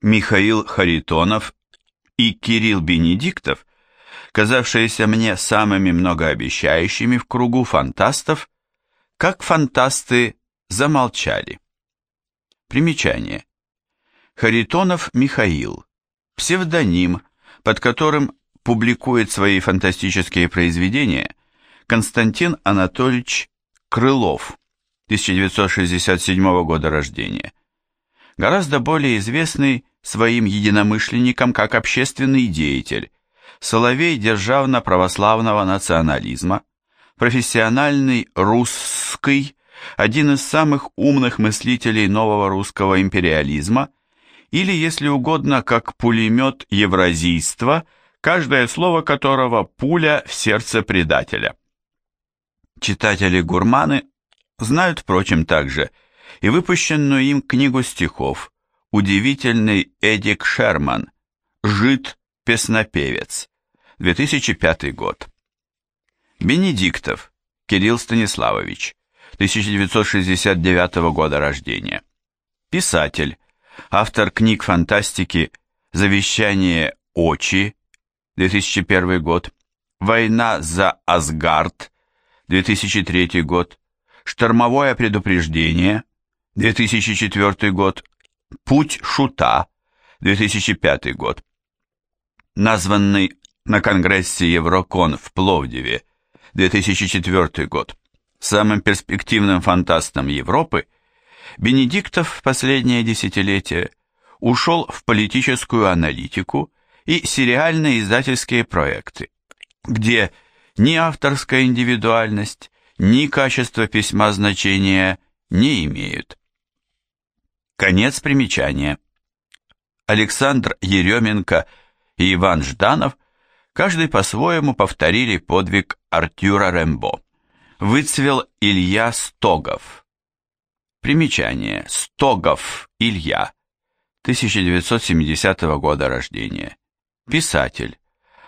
Михаил Харитонов и Кирилл Бенедиктов, казавшиеся мне самыми многообещающими в кругу фантастов, как фантасты замолчали. Примечание. Харитонов Михаил, псевдоним, под которым публикует свои фантастические произведения Константин Анатольевич Крылов, 1967 года рождения. Гораздо более известный своим единомышленникам как общественный деятель, соловей державно-православного национализма, профессиональный русский, один из самых умных мыслителей нового русского империализма, или, если угодно, как пулемет евразийства, каждое слово которого пуля в сердце предателя. Читатели-гурманы знают, впрочем, также и выпущенную им книгу стихов «Удивительный Эдик Шерман. Жид-песнопевец», 2005 год. Бенедиктов Кирилл Станиславович, 1969 года рождения. Писатель, автор книг фантастики «Завещание Очи», 2001 год, «Война за Асгард», 2003 год, «Штормовое предупреждение», 2004 год, «Путь шута», 2005 год. Названный на Конгрессе Еврокон в Пловдиве, 2004 год, самым перспективным фантастом Европы, Бенедиктов в последнее десятилетие ушел в политическую аналитику и сериальные издательские проекты, где ни авторская индивидуальность, ни качество письма значения не имеют. Конец примечания. Александр Еременко и Иван Жданов каждый по-своему повторили подвиг Артюра Рембо. Выцвел Илья Стогов. Примечание. Стогов Илья. 1970 года рождения. Писатель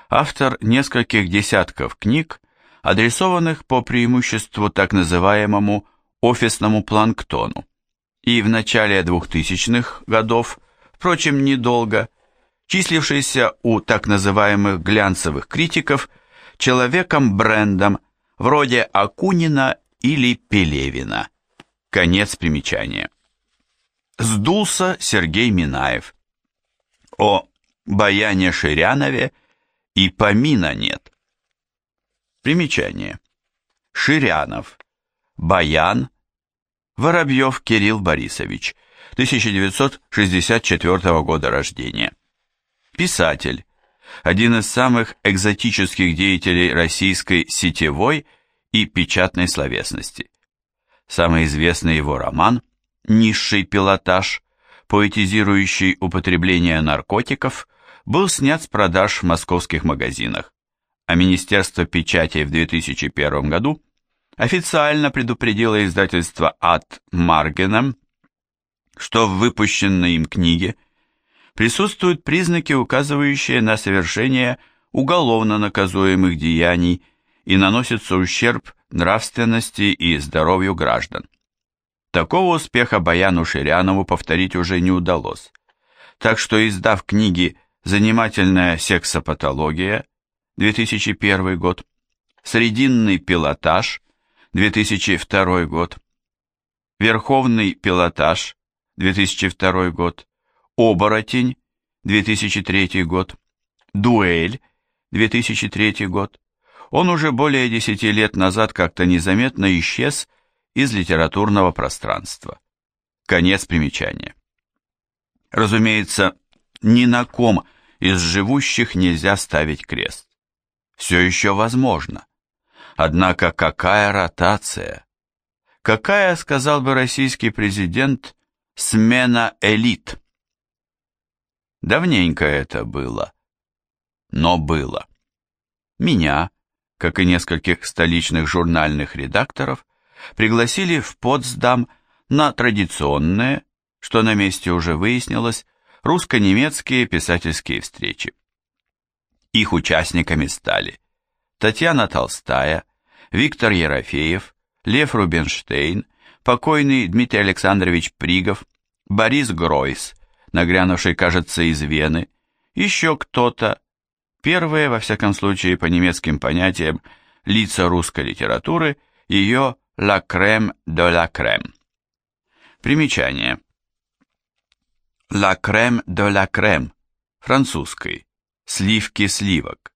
автор нескольких десятков книг, адресованных по преимуществу так называемому офисному планктону, и в начале 2000-х годов, впрочем, недолго, числившийся у так называемых глянцевых критиков человеком-брендом вроде Акунина или Пелевина. Конец примечания. Сдулся Сергей Минаев. О Баяне Ширянове и помина нет. Примечание. Ширянов, Баян, Воробьев Кирилл Борисович, 1964 года рождения. Писатель, один из самых экзотических деятелей российской сетевой и печатной словесности. Самый известный его роман «Низший пилотаж», поэтизирующий употребление наркотиков – был снят с продаж в московских магазинах, а Министерство печати в 2001 году официально предупредило издательство «Ад Маргеном», что в выпущенной им книге присутствуют признаки, указывающие на совершение уголовно наказуемых деяний и наносится ущерб нравственности и здоровью граждан. Такого успеха Баяну Ширянову повторить уже не удалось, так что, издав книги Занимательная сексопатология, 2001 год. Срединный пилотаж, 2002 год. Верховный пилотаж, 2002 год. Оборотень, 2003 год. Дуэль, 2003 год. Он уже более 10 лет назад как-то незаметно исчез из литературного пространства. Конец примечания. Разумеется, ни на ком из живущих нельзя ставить крест. Все еще возможно. Однако какая ротация? Какая, сказал бы российский президент, смена элит? Давненько это было. Но было. Меня, как и нескольких столичных журнальных редакторов, пригласили в Потсдам на традиционные, что на месте уже выяснилось, русско-немецкие писательские встречи. Их участниками стали Татьяна Толстая, Виктор Ерофеев, Лев Рубинштейн, покойный Дмитрий Александрович Пригов, Борис Гройс, нагрянувшей, кажется, из Вены, еще кто-то, первые, во всяком случае, по немецким понятиям, лица русской литературы, ее «la crème de la crème». Примечание. «La crème de la crème» французской, сливки сливок.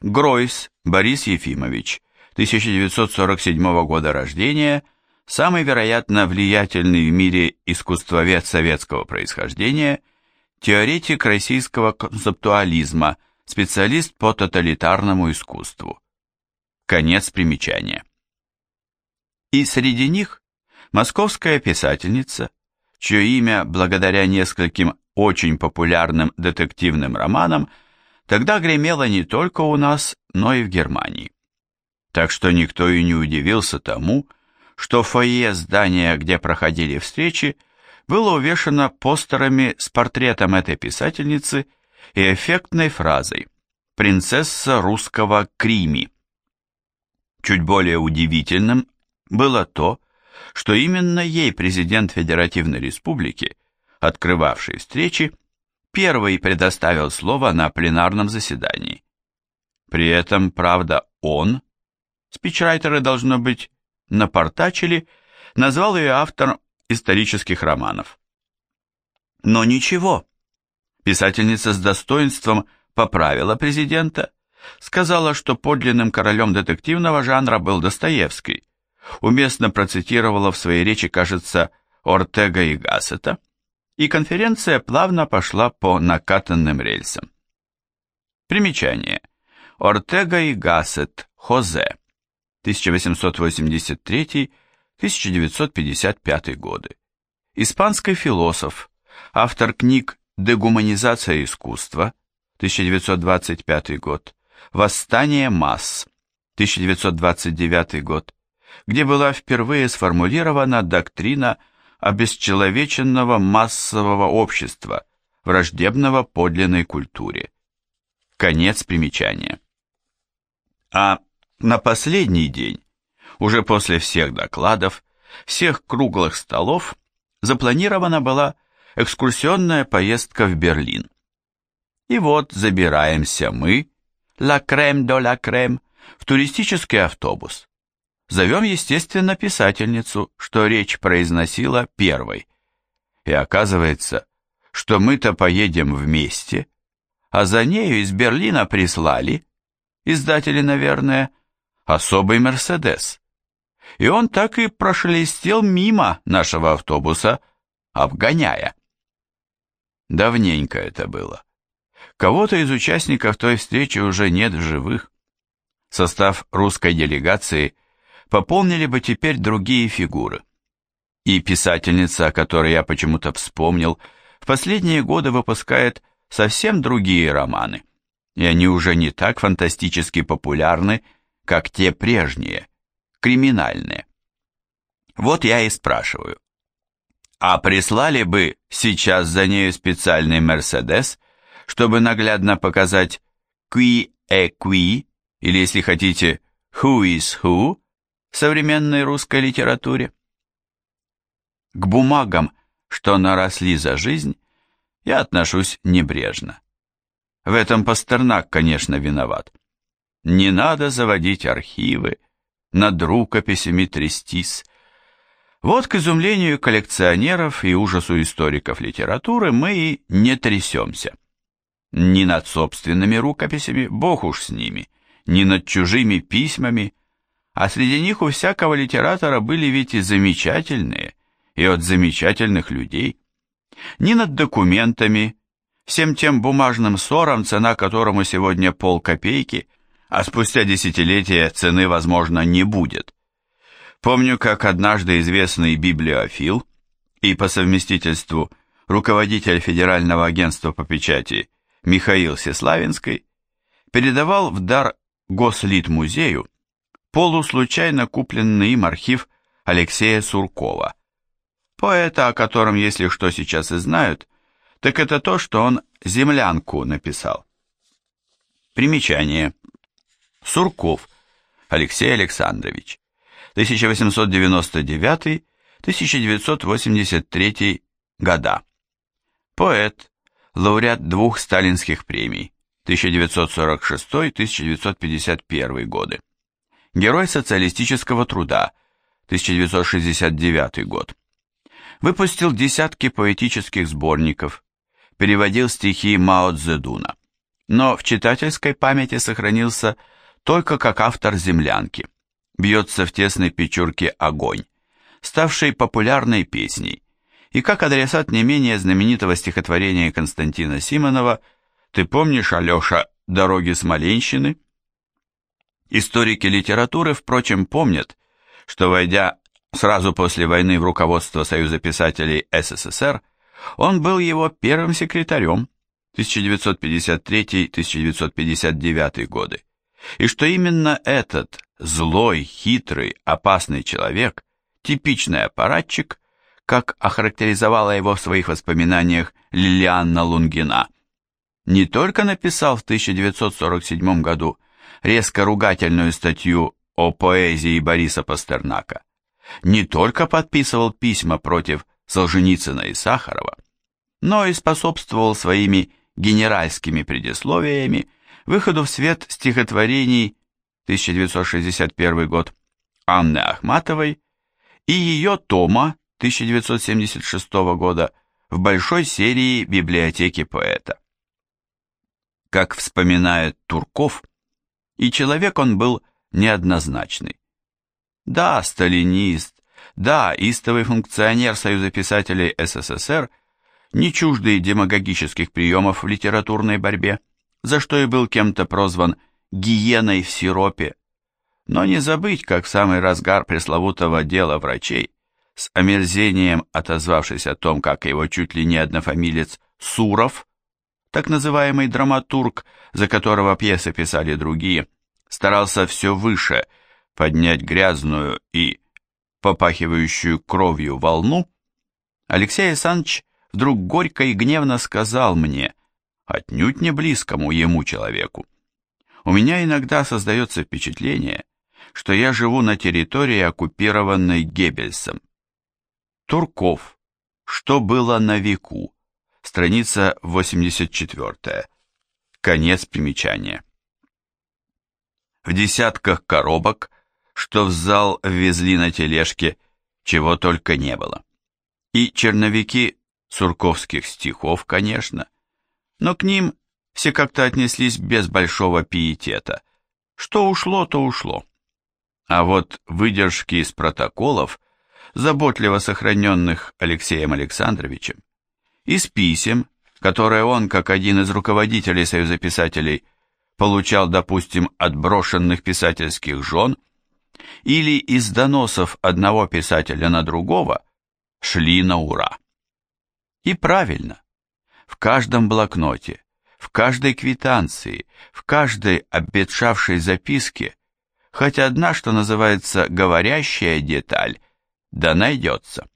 Гройс Борис Ефимович, 1947 года рождения, самый, вероятно, влиятельный в мире искусствовед советского происхождения, теоретик российского концептуализма, специалист по тоталитарному искусству. Конец примечания. И среди них московская писательница, чье имя, благодаря нескольким очень популярным детективным романам, тогда гремело не только у нас, но и в Германии. Так что никто и не удивился тому, что фойе здания, где проходили встречи, было увешано постерами с портретом этой писательницы и эффектной фразой «Принцесса русского Крими». Чуть более удивительным было то, что именно ей президент Федеративной Республики, открывавший встречи, первый предоставил слово на пленарном заседании. При этом, правда, он, спичрайтеры, должно быть, напортачили, назвал ее автором исторических романов. Но ничего. Писательница с достоинством поправила президента, сказала, что подлинным королем детективного жанра был Достоевский, уместно процитировала в своей речи, кажется, Ортега и Гассета, и конференция плавно пошла по накатанным рельсам. Примечание. Ортега и Гассет, Хозе, 1883-1955 годы. Испанский философ, автор книг «Дегуманизация искусства», 1925 год, «Восстание масс», 1929 год, где была впервые сформулирована доктрина обесчеловеченного массового общества, враждебного подлинной культуре. Конец примечания. А на последний день, уже после всех докладов, всех круглых столов, запланирована была экскурсионная поездка в Берлин. И вот забираемся мы, ла крем до ла крем, в туристический автобус. Зовем, естественно, писательницу, что речь произносила первой. И оказывается, что мы-то поедем вместе, а за нею из Берлина прислали, издатели, наверное, особый Мерседес. И он так и прошелестел мимо нашего автобуса, обгоняя. Давненько это было. Кого-то из участников той встречи уже нет в живых. Состав русской делегации пополнили бы теперь другие фигуры. И писательница, о которой я почему-то вспомнил, в последние годы выпускает совсем другие романы, и они уже не так фантастически популярны, как те прежние, криминальные. Вот я и спрашиваю. А прислали бы сейчас за нею специальный Мерседес, чтобы наглядно показать «qui e qui», или, если хотите, «who is who» в современной русской литературе? К бумагам, что наросли за жизнь, я отношусь небрежно. В этом Пастернак, конечно, виноват. Не надо заводить архивы, над рукописями трястись. Вот к изумлению коллекционеров и ужасу историков литературы мы и не трясемся. Ни над собственными рукописями, бог уж с ними, ни над чужими письмами, а среди них у всякого литератора были ведь и замечательные, и от замечательных людей. Ни над документами, всем тем бумажным ссором, цена которому сегодня полкопейки – а спустя десятилетия цены, возможно, не будет. Помню, как однажды известный библиофил и по совместительству руководитель Федерального агентства по печати Михаил Сеславинский передавал в дар Гослитмузею полуслучайно купленный им архив Алексея Суркова, поэта, о котором, если что сейчас и знают, так это то, что он «Землянку» написал. Примечание. Сурков Алексей Александрович, 1899-1983 года. Поэт, лауреат двух сталинских премий 1946-1951 годы. Герой социалистического труда 1969 год. Выпустил десятки поэтических сборников, переводил стихи Мао Цзэдуна, но в читательской памяти сохранился только как автор «Землянки». Бьется в тесной печурке «Огонь», ставшей популярной песней, и как адресат не менее знаменитого стихотворения Константина Симонова «Ты помнишь, Алеша, дороги Смоленщины?» Историки литературы, впрочем, помнят, что, войдя сразу после войны в руководство Союза писателей СССР, он был его первым секретарем 1953-1959 годы, и что именно этот злой, хитрый, опасный человек, типичный аппаратчик, как охарактеризовала его в своих воспоминаниях Лилианна Лунгина, не только написал в 1947 году резко ругательную статью о поэзии Бориса Пастернака, не только подписывал письма против Солженицына и Сахарова, но и способствовал своими генеральскими предисловиями выходу в свет стихотворений 1961 год Анны Ахматовой и ее тома 1976 года в большой серии библиотеки поэта. Как вспоминает Турков, и человек он был неоднозначный. Да, сталинист, да, истовый функционер Союза писателей СССР, не чуждый демагогических приемов в литературной борьбе, за что и был кем-то прозван «гиеной в сиропе». Но не забыть, как в самый разгар пресловутого дела врачей, с омерзением отозвавшись о том, как его чуть ли не однофамилец Суров, так называемый драматург, за которого пьесы писали другие, старался все выше поднять грязную и попахивающую кровью волну, Алексей Александрович вдруг горько и гневно сказал мне, отнюдь не близкому ему человеку, «У меня иногда создается впечатление, что я живу на территории, оккупированной Геббельсом». Турков. Что было на веку? Страница 84. Конец примечания. В десятках коробок, что в зал везли на тележке, чего только не было. И черновики сурковских стихов, конечно, но к ним все как-то отнеслись без большого пиетета. Что ушло, то ушло. А вот выдержки из протоколов, заботливо сохраненных Алексеем Александровичем, из писем, которые он, как один из руководителей Союза писателей, получал, допустим, от брошенных писательских жен, или из доносов одного писателя на другого, шли на ура. И правильно. В каждом блокноте, в каждой квитанции, в каждой обветшавшей записке хоть одна, что называется, говорящая деталь, да найдется.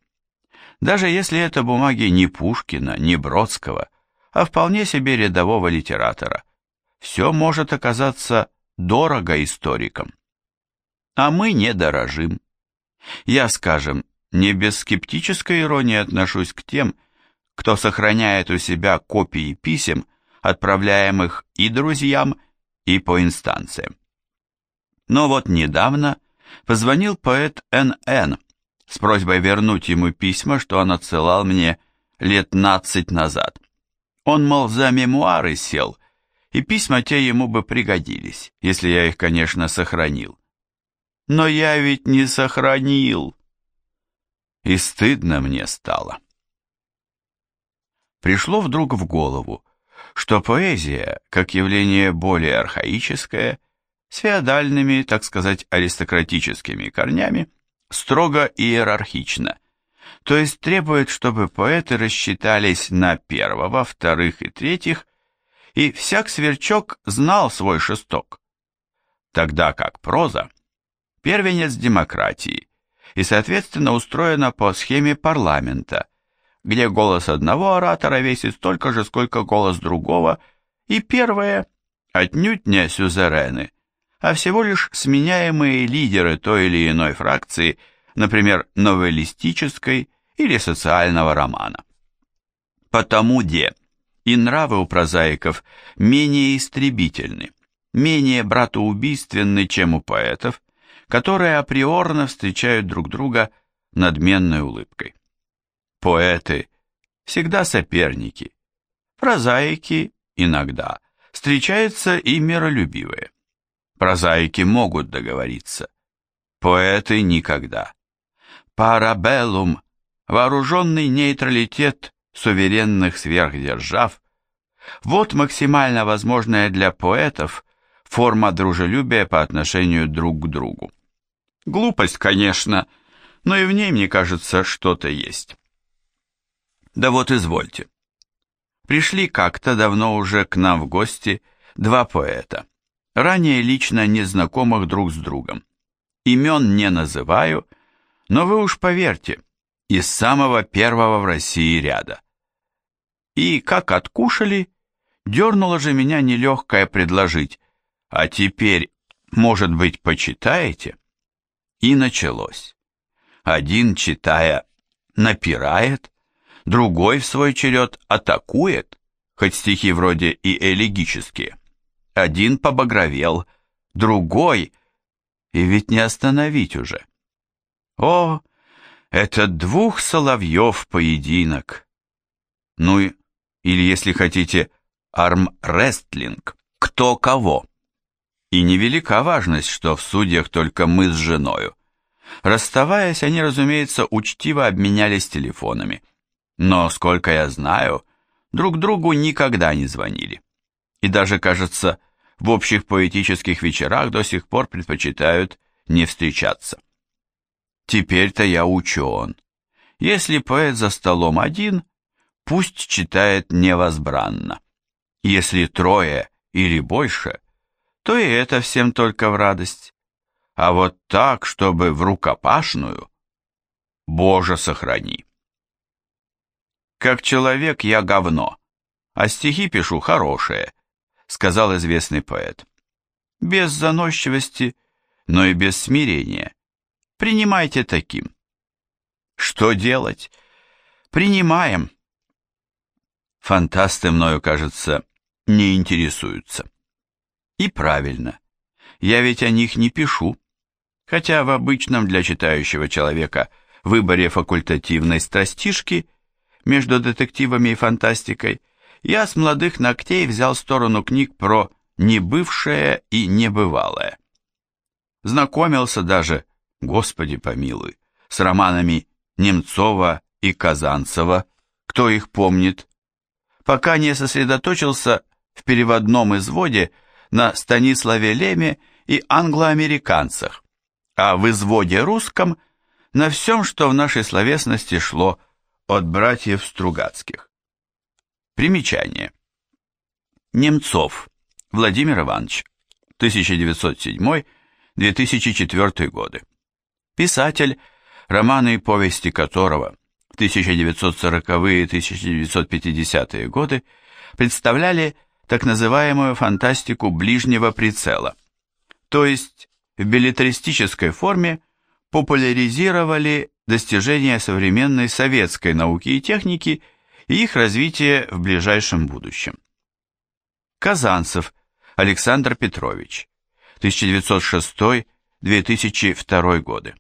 Даже если это бумаги не Пушкина, не Бродского, а вполне себе рядового литератора, все может оказаться дорого историкам. А мы не дорожим. Я, скажем, не без скептической иронии отношусь к тем, кто сохраняет у себя копии писем, отправляемых и друзьям, и по инстанциям. Но вот недавно позвонил поэт Н.Н. с просьбой вернуть ему письма, что он отсылал мне лет нацать назад. Он, мол, за мемуары сел, и письма те ему бы пригодились, если я их, конечно, сохранил. Но я ведь не сохранил. И стыдно мне стало пришло вдруг в голову, что поэзия, как явление более архаическое, с феодальными, так сказать, аристократическими корнями, строго иерархична, то есть требует, чтобы поэты рассчитались на первого, вторых и третьих, и всяк сверчок знал свой шесток. Тогда как проза – первенец демократии и, соответственно, устроена по схеме парламента – где голос одного оратора весит столько же, сколько голос другого, и первое отнюдь не сюзерены, а всего лишь сменяемые лидеры той или иной фракции, например, новеллистической или социального романа. Потому де и нравы у прозаиков менее истребительны, менее братоубийственны, чем у поэтов, которые априорно встречают друг друга надменной улыбкой. Поэты всегда соперники, прозаики иногда, встречаются и миролюбивые. Прозаики могут договориться, поэты никогда. Парабеллум, вооруженный нейтралитет суверенных сверхдержав, вот максимально возможная для поэтов форма дружелюбия по отношению друг к другу. Глупость, конечно, но и в ней, мне кажется, что-то есть. Да вот извольте. Пришли как-то давно уже к нам в гости два поэта, ранее лично незнакомых друг с другом. Имен не называю, но вы уж поверьте, из самого первого в России ряда. И как откушали, дернуло же меня нелегкое предложить, а теперь, может быть, почитаете? И началось. Один, читая, напирает, другой в свой черед атакует, хоть стихи вроде и элегические. Один побагровел, другой, и ведь не остановить уже. О, это двух соловьев поединок. Ну и или, если хотите, армрестлинг, кто кого. И невелика важность, что в судьях только мы с женою. Расставаясь, они, разумеется, учтиво обменялись телефонами. Но, сколько я знаю, друг другу никогда не звонили. И даже, кажется, в общих поэтических вечерах до сих пор предпочитают не встречаться. Теперь-то я учен. Если поэт за столом один, пусть читает невозбранно. Если трое или больше, то и это всем только в радость. А вот так, чтобы в рукопашную, Боже сохрани. Как человек я говно, а стихи пишу хорошие, сказал известный поэт. Без заносчивости, но и без смирения. Принимайте таким. Что делать? Принимаем. Фантасты мною, кажется, не интересуются. И правильно. Я ведь о них не пишу. Хотя в обычном для читающего человека выборе факультативной страстишки между детективами и фантастикой. Я с молодых ногтей взял сторону книг про небывшее и небывалое. Знакомился даже, господи помилуй, с романами Немцова и Казанцева, кто их помнит, пока не сосредоточился в переводном изводе на Станиславе Леме и англоамериканцах, а в изводе русском на всем, что в нашей словесности шло от братьев Стругацких. Примечание. Немцов Владимир Иванович, 1907-2004 годы. Писатель, романы и повести которого 1940-е и 1950-е годы представляли так называемую фантастику ближнего прицела, то есть в билетристической форме популяризировали достижения современной советской науки и техники и их развитие в ближайшем будущем. Казанцев Александр Петрович, 1906-2002 годы.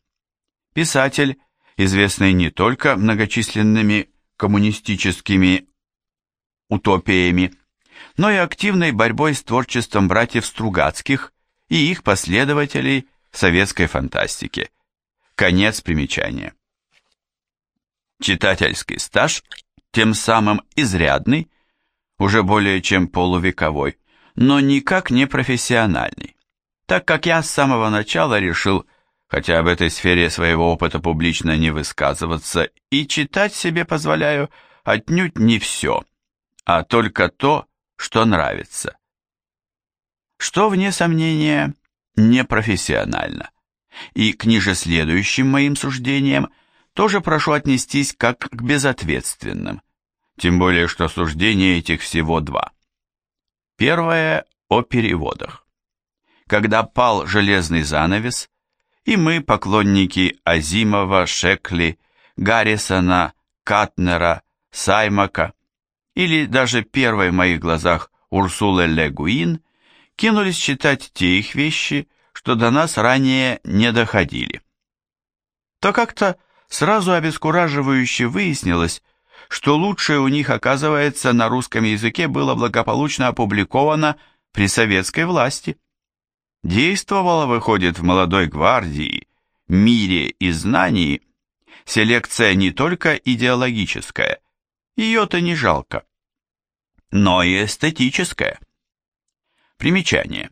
Писатель, известный не только многочисленными коммунистическими утопиями, но и активной борьбой с творчеством братьев Стругацких и их последователей советской фантастике. Конец примечания. Читательский стаж тем самым изрядный, уже более чем полувековой, но никак не профессиональный, так как я с самого начала решил хотя об этой сфере своего опыта публично не высказываться, и читать себе позволяю отнюдь не все, а только то, что нравится. Что, вне сомнения, непрофессионально. И к ниже следующим моим суждениям тоже прошу отнестись как к безответственным, тем более что суждения этих всего два. Первое о переводах. Когда пал железный занавес, и мы, поклонники Азимова, Шекли, Гаррисона, Катнера, Саймака, или даже первой в моих глазах Урсулы Ле Гуин, кинулись читать те их вещи, что до нас ранее не доходили. То как-то сразу обескураживающе выяснилось, что лучшее у них, оказывается, на русском языке было благополучно опубликовано при советской власти. Действовала, выходит, в молодой гвардии, мире и знании селекция не только идеологическая, ее-то не жалко, но и эстетическая. Примечание.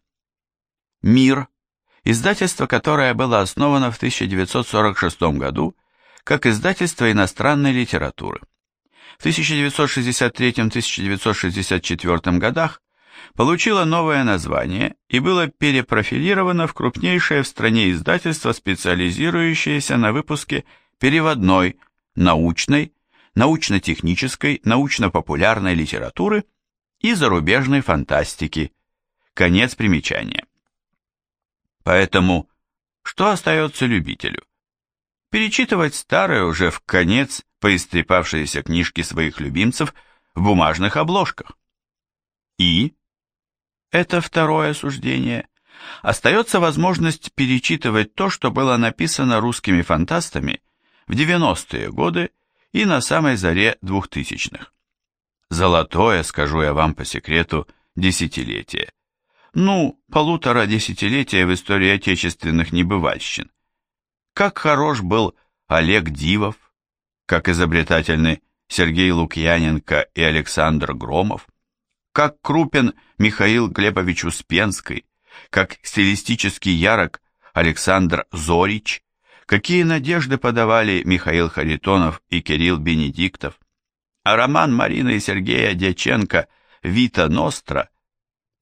Мир, издательство, которое было основано в 1946 году как издательство иностранной литературы. В 1963-1964 годах получило новое название и было перепрофилировано в крупнейшее в стране издательство, специализирующееся на выпуске переводной, научной, научно-технической, научно-популярной литературы и зарубежной фантастики. Конец примечания. Поэтому что остается любителю? Перечитывать старые уже в конец поистрепавшиеся книжки своих любимцев в бумажных обложках. И, это второе суждение, остается возможность перечитывать то, что было написано русскими фантастами в 90-е годы и на самой заре двухтысячных. Золотое, скажу я вам по секрету, десятилетие. Ну, полутора десятилетия в истории отечественных небывальщин. Как хорош был Олег Дивов, как изобретательны Сергей Лукьяненко и Александр Громов, как крупен Михаил Глебович Успенский, как стилистически ярок Александр Зорич, какие надежды подавали Михаил Харитонов и Кирилл Бенедиктов, а роман Марины и Сергея Дяченко «Вита Ностра»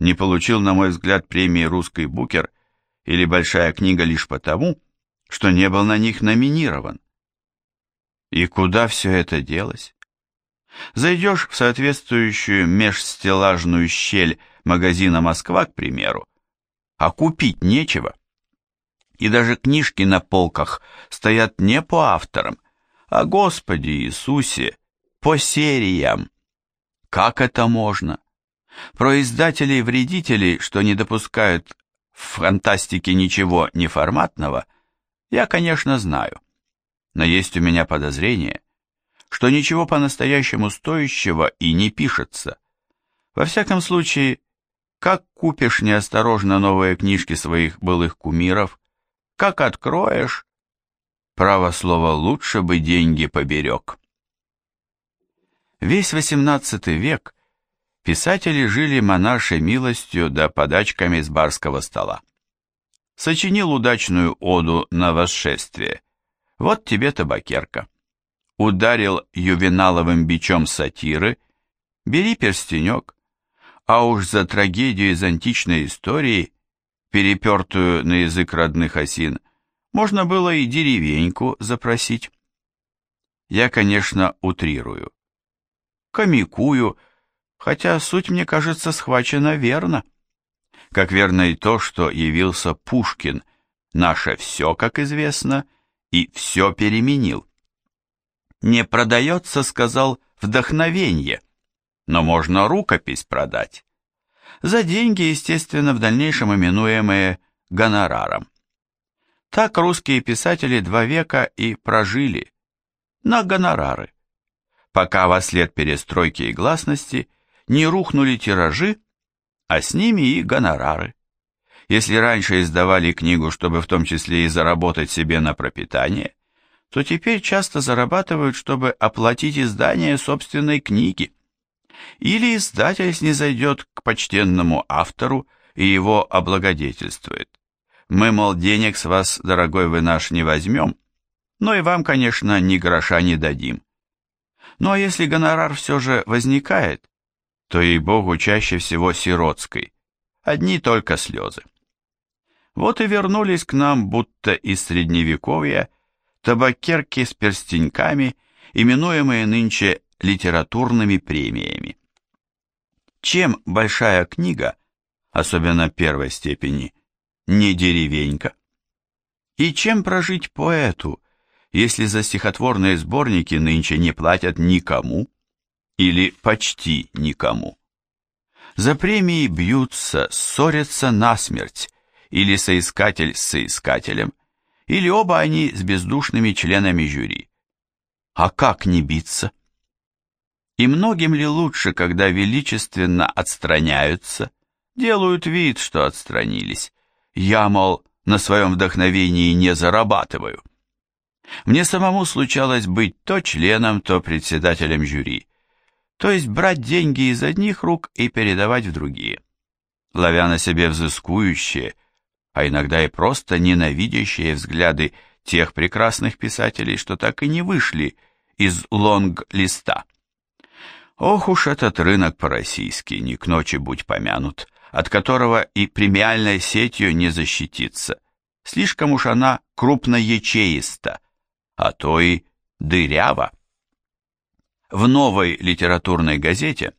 не получил, на мой взгляд, премии «Русский букер» или «Большая книга» лишь потому, что не был на них номинирован. И куда все это делось? Зайдешь в соответствующую межстеллажную щель магазина «Москва», к примеру, а купить нечего и даже книжки на полках стоят не по авторам, а Господи Иисусе, по сериям. Как это можно? Про издателей-вредителей, что не допускают в фантастике ничего неформатного, я, конечно, знаю. Но есть у меня подозрение, что ничего по-настоящему стоящего и не пишется. Во всяком случае, как купишь неосторожно новые книжки своих былых кумиров, как откроешь, право слово лучше бы деньги поберег. Весь XVIII век писатели жили монаршей милостью да подачками с барского стола. Сочинил удачную оду на восшествие. Вот тебе табакерка. Ударил ювеналовым бичом сатиры, бери перстенек, а уж за трагедию из античной истории перепертую на язык родных осин, можно было и деревеньку запросить. Я, конечно, утрирую. Комикую, хотя суть, мне кажется, схвачена верно. Как верно и то, что явился Пушкин, наше все, как известно, и все переменил. Не продается, сказал, вдохновенье, но можно рукопись продать за деньги, естественно, в дальнейшем именуемые гонораром. Так русские писатели два века и прожили на гонорары, пока во след перестройки и гласности не рухнули тиражи, а с ними и гонорары. Если раньше издавали книгу, чтобы в том числе и заработать себе на пропитание, то теперь часто зарабатывают, чтобы оплатить издание собственной книги. Или издатель снизойдет к почтенному автору и его облагодетельствует. Мы, мол, денег с вас, дорогой вы наш, не возьмем, но и вам, конечно, ни гроша не дадим. Ну а если гонорар все же возникает, то, ей-богу, чаще всего сиротской, одни только слезы. Вот и вернулись к нам, будто из средневековья, табакерки с перстеньками, именуемые нынче литературными премиями. Чем большая книга, особенно первой степени, не деревенька? И чем прожить поэту, если за стихотворные сборники нынче не платят никому, или почти никому. За премии бьются, ссорятся насмерть, или соискатель с соискателем, или оба они с бездушными членами жюри. А как не биться? И многим ли лучше, когда величественно отстраняются, делают вид, что отстранились? Я, мол, на своем вдохновении не зарабатываю. Мне самому случалось быть то членом, то председателем жюри, то есть брать деньги из одних рук и передавать в другие, ловя на себе взыскующие, а иногда и просто ненавидящие взгляды тех прекрасных писателей, что так и не вышли из лонг-листа. Ох уж этот рынок по-российски, не к ночи будь помянут, от которого и премиальной сетью не защититься. Слишком уж она крупноячеиста, а то и дырява. В новой литературной газете,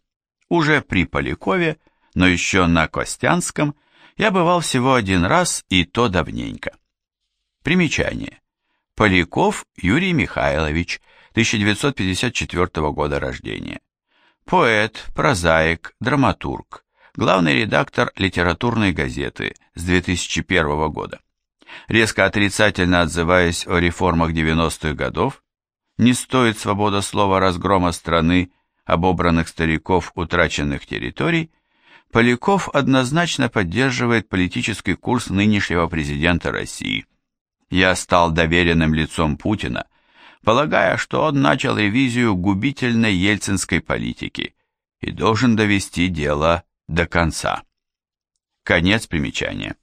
уже при Полякове, но еще на Костянском, я бывал всего один раз, и то давненько. Примечание. Поляков Юрий Михайлович, 1954 года рождения. Поэт, прозаик, драматург, главный редактор литературной газеты с 2001 года. Резко отрицательно отзываясь о реформах 90-х годов, не стоит свобода слова разгрома страны, обобранных стариков утраченных территорий, Поляков однозначно поддерживает политический курс нынешнего президента России. Я стал доверенным лицом Путина, полагая, что он начал ревизию губительной ельцинской политики и должен довести дело до конца. Конец примечания.